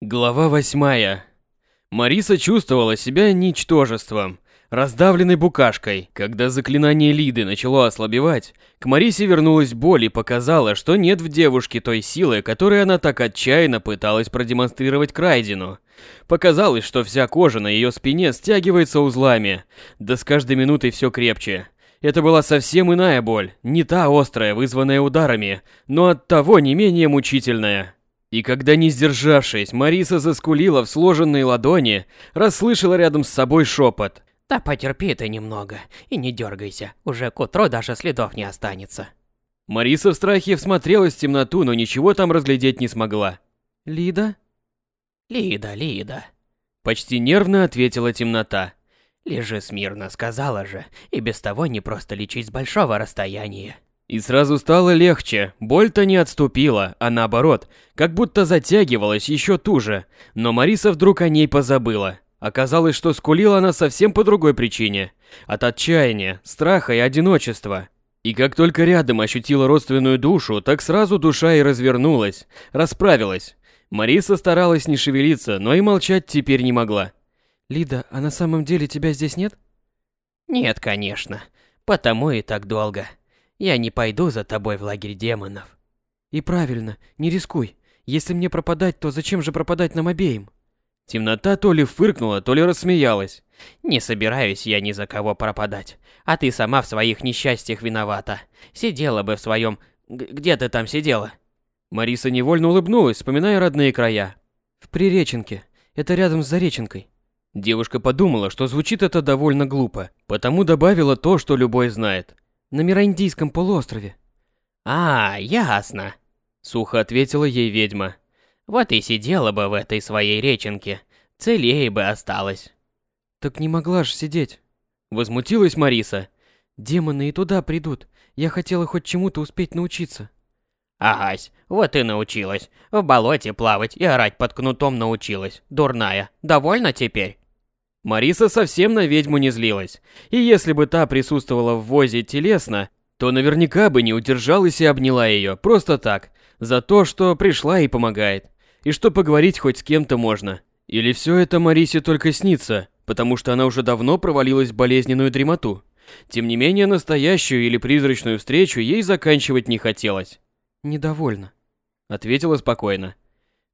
Глава восьмая. Мариса чувствовала себя ничтожеством, раздавленной букашкой. Когда заклинание Лиды начало ослабевать, к Марисе вернулась боль и показала, что нет в девушке той силы, которой она так отчаянно пыталась продемонстрировать Крайдину. Показалось, что вся кожа на ее спине стягивается узлами, да с каждой минутой все крепче. Это была совсем иная боль, не та острая, вызванная ударами, но от того не менее мучительная. И когда, не сдержавшись, Мариса заскулила в сложенные ладони, расслышала рядом с собой шепот. Да потерпи ты немного и не дергайся, уже к утру даже следов не останется. Мариса в страхе всмотрелась в темноту, но ничего там разглядеть не смогла. «Лида?» «Лида, Лида», Почти нервно ответила темнота. лежи смирно, сказала же, и без того не просто лечить с большого расстояния. И сразу стало легче, боль-то не отступила, а наоборот, как будто затягивалась еще туже. Но Мариса вдруг о ней позабыла. Оказалось, что скулила она совсем по другой причине. От отчаяния, страха и одиночества. И как только рядом ощутила родственную душу, так сразу душа и развернулась, расправилась. Мариса старалась не шевелиться, но и молчать теперь не могла. «Лида, а на самом деле тебя здесь нет?» Нет, конечно. Потому и так долго. Я не пойду за тобой в лагерь демонов. «И правильно, не рискуй. Если мне пропадать, то зачем же пропадать нам обеим?» Темнота то ли фыркнула, то ли рассмеялась. Не собираюсь я ни за кого пропадать. А ты сама в своих несчастьях виновата. Сидела бы в своем... Где ты там сидела? Мариса невольно улыбнулась, вспоминая родные края. «В Приреченке. Это рядом с Зареченкой». Девушка подумала, что звучит это довольно глупо, потому добавила то, что любой знает. «На Мирандийском полуострове». А, ясно. Сухо ответила ей ведьма. Вот и сидела бы в этой своей реченке. Целее бы осталась. «Так не могла же сидеть. Возмутилась Мариса. Демоны и туда придут. Я хотела хоть чему-то успеть научиться». Агась, вот и научилась. В болоте плавать и орать под кнутом научилась. Дурная. Довольна теперь? Мариса совсем на ведьму не злилась. И если бы та присутствовала в возе телесно, то наверняка бы не удержалась и обняла ее, просто так, за то, что пришла и помогает. И что поговорить хоть с кем-то можно. Или все это Марисе только снится, потому что она уже давно провалилась в болезненную дремоту. Тем не менее, настоящую или призрачную встречу ей заканчивать не хотелось. «Недовольна. Ответила спокойно.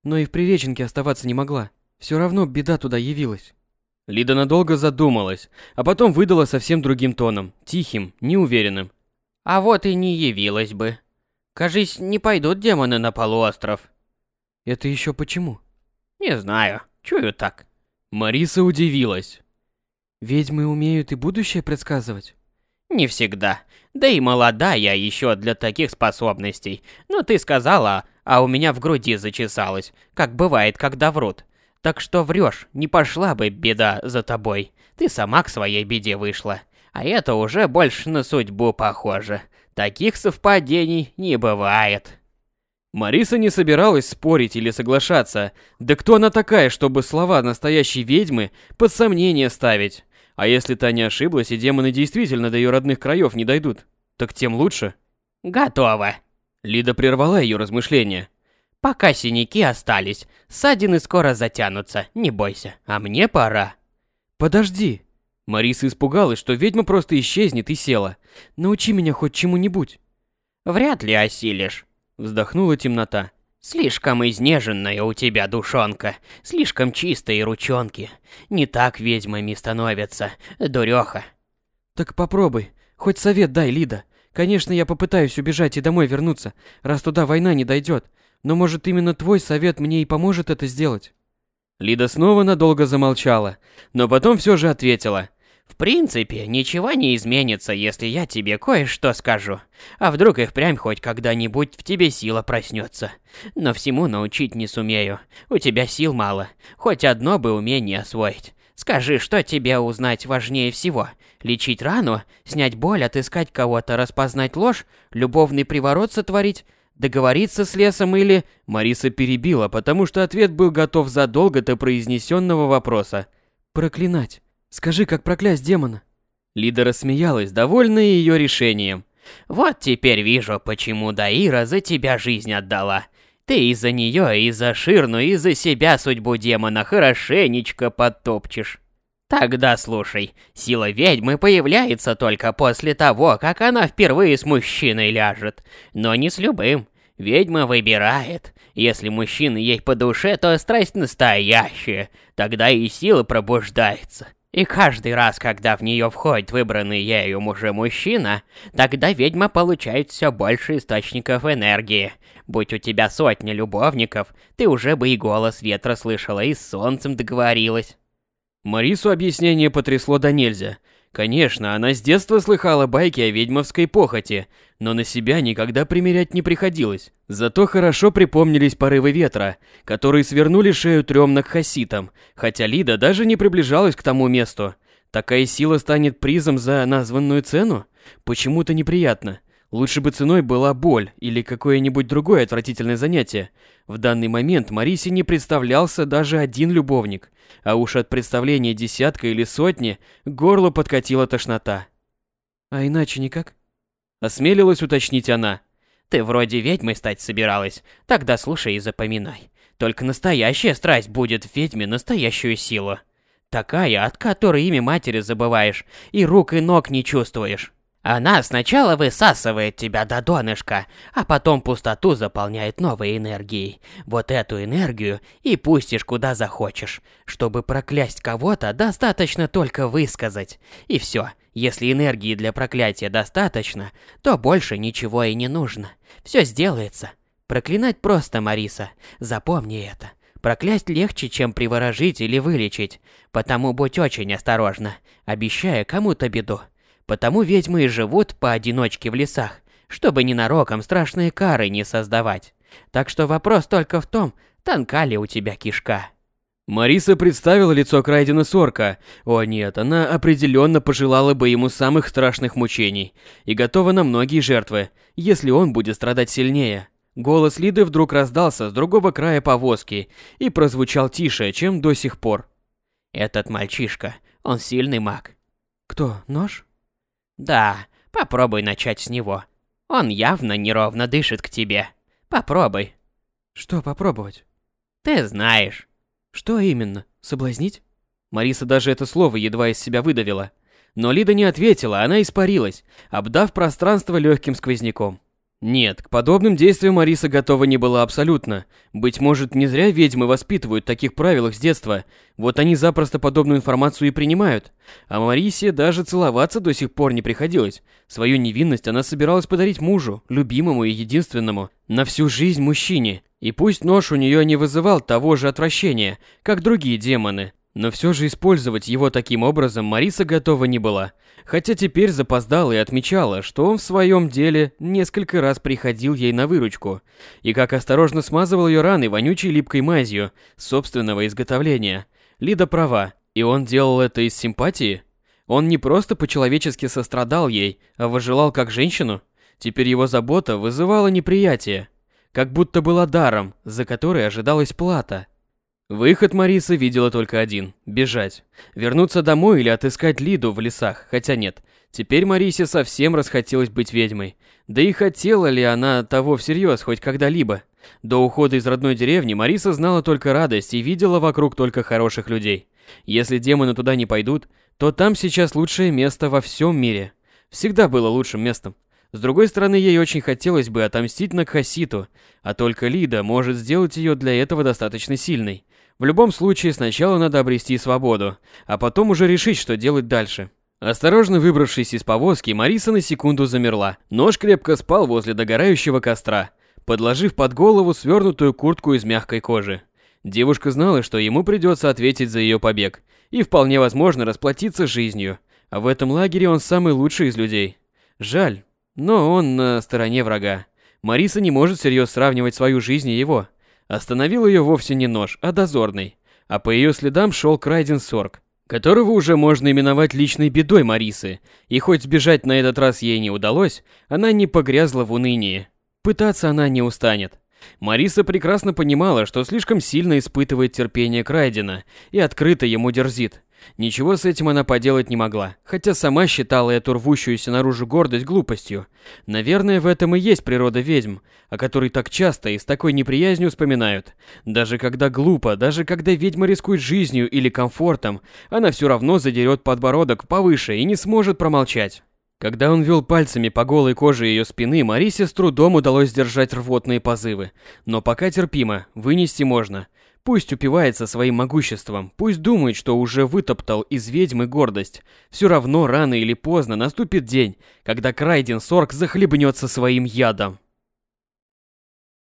Но и в Приреченке оставаться не могла. Все равно беда туда явилась». Лида надолго задумалась, а потом выдала совсем другим тоном, тихим, неуверенным. А вот и не явилась бы. Кажись, не пойдут демоны на полуостров. «Это еще почему?» Не знаю, чую так. Мариса удивилась. «Ведьмы умеют и будущее предсказывать?» Не всегда. Да и молода я еще для таких способностей. Но ты сказала, а у меня в груди зачесалось, как бывает, когда врут. Так что врешь, не пошла бы беда за тобой. Ты сама к своей беде вышла. А это уже больше на судьбу похоже. Таких совпадений не бывает. Мариса не собиралась спорить или соглашаться. Да кто она такая, чтобы слова настоящей ведьмы под сомнение ставить? А если та не ошиблась, и демоны действительно до ее родных краев не дойдут, так тем лучше. Готово. Лида прервала ее размышления. Пока синяки остались, ссадины скоро затянутся, не бойся. А мне пора. «Подожди!» Мариса испугалась, что ведьма просто исчезнет и села. «Научи меня хоть чему-нибудь!» Вряд ли осилишь. Вздохнула темнота. Слишком изнеженная у тебя душонка, слишком чистые ручонки. Не так ведьмами становятся, дуреха. «Так попробуй. Хоть совет дай, Лида. Конечно, я попытаюсь убежать и домой вернуться, раз туда война не дойдет. Но может именно твой совет мне и поможет это сделать?» Лида снова надолго замолчала, но потом все же ответила. В принципе, ничего не изменится, если я тебе кое-что скажу. А вдруг и впрямь хоть когда-нибудь в тебе сила проснется. Но всему научить не сумею. У тебя сил мало. Хоть одно бы умение освоить. Скажи, что тебе узнать важнее всего? Лечить рану? Снять боль, отыскать кого-то, распознать ложь? Любовный приворот сотворить? Договориться с лесом или... Мариса перебила, потому что ответ был готов задолго до произнесенного вопроса. «Проклинать. Скажи, как проклясть демона?» Лида рассмеялась, довольная ее решением. Вот теперь вижу, почему Даира за тебя жизнь отдала. Ты из-за нее, из-за Ширну, из-за себя судьбу демона хорошенечко подтопчешь. Тогда слушай, сила ведьмы появляется только после того, как она впервые с мужчиной ляжет, но не с любым. Ведьма выбирает. Если мужчина ей по душе, то страсть настоящая, тогда и сила пробуждается. И каждый раз, когда в нее входит выбранный ею уже мужчина, тогда ведьма получает все больше источников энергии. Будь у тебя сотня любовников, ты уже бы и голос ветра слышала, и с солнцем договорилась. Марису объяснение потрясло до нельзя. Конечно, она с детства слыхала байки о ведьмовской похоти, но на себя никогда примерять не приходилось. Зато хорошо припомнились порывы ветра, которые свернули шею трем хаситам, хотя Лида даже не приближалась к тому месту. Такая сила станет призом за названную цену? Почему-то неприятно. Лучше бы ценой была боль или какое-нибудь другое отвратительное занятие. В данный момент Марисе не представлялся даже один любовник, а уж от представления десятка или сотни горло подкатила тошнота. «А иначе никак?» Осмелилась уточнить она. «Ты вроде ведьмой стать собиралась, тогда слушай и запоминай. Только настоящая страсть будет в ведьме настоящую силу. Такая, от которой имя матери забываешь, и рук и ног не чувствуешь. Она сначала высасывает тебя до донышка, а потом пустоту заполняет новой энергией. Вот эту энергию и пустишь куда захочешь. Чтобы проклясть кого-то, достаточно только высказать. И все. Если энергии для проклятия достаточно, то больше ничего и не нужно. Все сделается. Проклинать просто, Мариса. Запомни это. Проклясть легче, чем приворожить или вылечить. Потому будь очень осторожна, обещая кому-то беду. Потому ведьмы и живут поодиночке в лесах, чтобы ненароком страшные кары не создавать. Так что вопрос только в том, тонка ли у тебя кишка. Мариса представила лицо Крайдена Сорка. О нет, она определенно пожелала бы ему самых страшных мучений и готова на многие жертвы, если он будет страдать сильнее. Голос Лиды вдруг раздался с другого края повозки и прозвучал тише, чем до сих пор. Этот мальчишка, он сильный маг. Кто, нож? Да, попробуй начать с него. Он явно неровно дышит к тебе. Попробуй. Что попробовать? Ты знаешь. Что именно? Соблазнить? Мариса даже это слово едва из себя выдавила. Но Лида не ответила, она испарилась, обдав пространство легким сквозняком. Нет, к подобным действиям Мариса готова не была абсолютно. Быть может, не зря ведьмы воспитывают таких правилах с детства. Вот они запросто подобную информацию и принимают. А Марисе даже целоваться до сих пор не приходилось. Свою невинность она собиралась подарить мужу, любимому и единственному, на всю жизнь мужчине. И пусть нож у нее не вызывал того же отвращения, как другие демоны, но все же использовать его таким образом Мариса готова не была, хотя теперь запоздала и отмечала, что он в своем деле несколько раз приходил ей на выручку, и как осторожно смазывал ее раны вонючей липкой мазью собственного изготовления. Лида права, и он делал это из симпатии? Он не просто по-человечески сострадал ей, а выжелал как женщину? Теперь его забота вызывала неприятие, как будто была даром, за который ожидалась плата – Выход Мариса видела только один – бежать. Вернуться домой или отыскать Лиду в лесах, хотя нет. Теперь Марисе совсем расхотелось быть ведьмой. Да и хотела ли она того всерьез хоть когда-либо? До ухода из родной деревни Мариса знала только радость и видела вокруг только хороших людей. Если демоны туда не пойдут, то там сейчас лучшее место во всем мире. Всегда было лучшим местом. С другой стороны, ей очень хотелось бы отомстить на Кхаситу, а только Лида может сделать ее для этого достаточно сильной. В любом случае, сначала надо обрести свободу, а потом уже решить, что делать дальше. Осторожно выбравшись из повозки, Мариса на секунду замерла. Нож крепко спал возле догорающего костра, подложив под голову свернутую куртку из мягкой кожи. Девушка знала, что ему придется ответить за ее побег, и вполне возможно расплатиться жизнью. А в этом лагере он самый лучший из людей. Жаль, но он на стороне врага. Мариса не может всерьез сравнивать свою жизнь и его. Остановил ее вовсе не нож, а дозорный. А по ее следам шел Крайден Сорг, которого уже можно именовать личной бедой Марисы. И хоть сбежать на этот раз ей не удалось, она не погрязла в унынии. Пытаться она не устанет. Мариса прекрасно понимала, что слишком сильно испытывает терпение Крайдена и открыто ему дерзит. Ничего с этим она поделать не могла, хотя сама считала эту рвущуюся наружу гордость глупостью. Наверное, в этом и есть природа ведьм, о которой так часто и с такой неприязнью вспоминают. Даже когда глупо, даже когда ведьма рискует жизнью или комфортом, она все равно задерет подбородок повыше и не сможет промолчать. Когда он вел пальцами по голой коже ее спины, Марисе с трудом удалось сдержать рвотные позывы. Но пока терпимо, вынести можно. Пусть упивается своим могуществом, пусть думает, что уже вытоптал из ведьмы гордость. Все равно рано или поздно наступит день, когда Крайден Сорг захлебнется своим ядом.